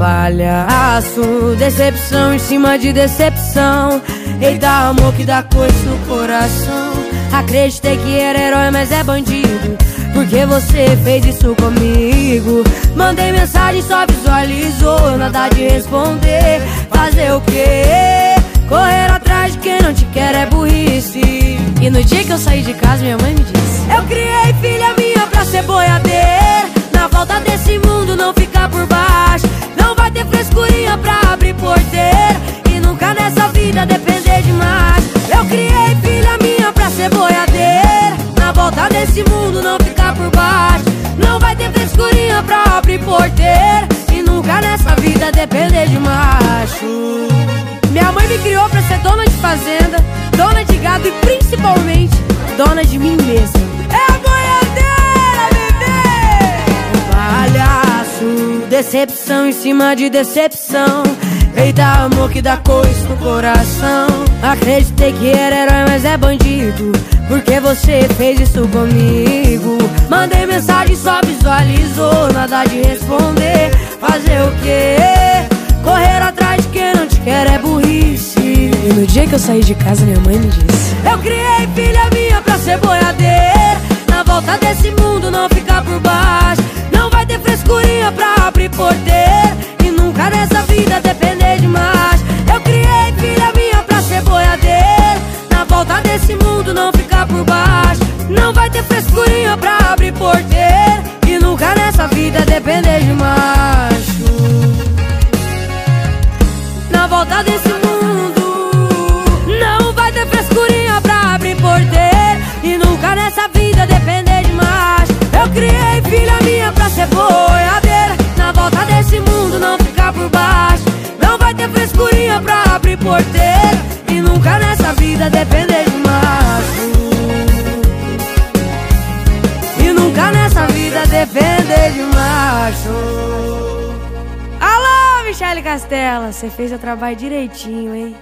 palhaço, decepção em cima de decepção. Eita, amor que dá coisa no coração. Acreditei que era herói, mas é bandido. Porque você fez isso comigo. Mandei mensagem, só visualizou. Nada de responder. Fazer o quê? Correr atrás de quem não te quer é burrice. E no dia que eu saí de casa, minha mãe me disse: Eu criei filha minha pra ser boiadeira. Porteira. E nunca nessa vida depender demais. Eu criei filha minha pra ser boiadeira. Na volta desse mundo, não ficar por baixo. Não vai ter frescurinha pra abrir porteira. E nunca nessa vida depender de macho. Minha mãe me criou pra ser dona de fazenda, dona de gado e principalmente dona de mim mesma. É a boiadeira, bebê! Palhaço, decepção em cima de decepção. Eita, amor que dá coisa no coração. Acreditei que era herói, mas é bandido. Porque você fez isso comigo. Mandei mensagem, só visualizou. Nada de responder. Fazer o quê? Correr atrás de quem não te quer é burrice. E no dia que eu saí de casa, minha mãe me disse: Eu criei filha minha pra ser boiadeira. Na volta desse frescurinha pra abrir porteira. E nunca nessa vida depender de macho. Na volta desse mundo Não vai ter frescurinha pra abrir porteira. E nunca nessa vida depender de macho. Eu criei filha minha pra ser boiadeira. Na volta desse mundo não ficar por baixo. Não vai ter frescurinha pra abrir porteira. E nunca nessa vida depender de macho Alô, Michele Castela, você fez o trabalho direitinho, hein?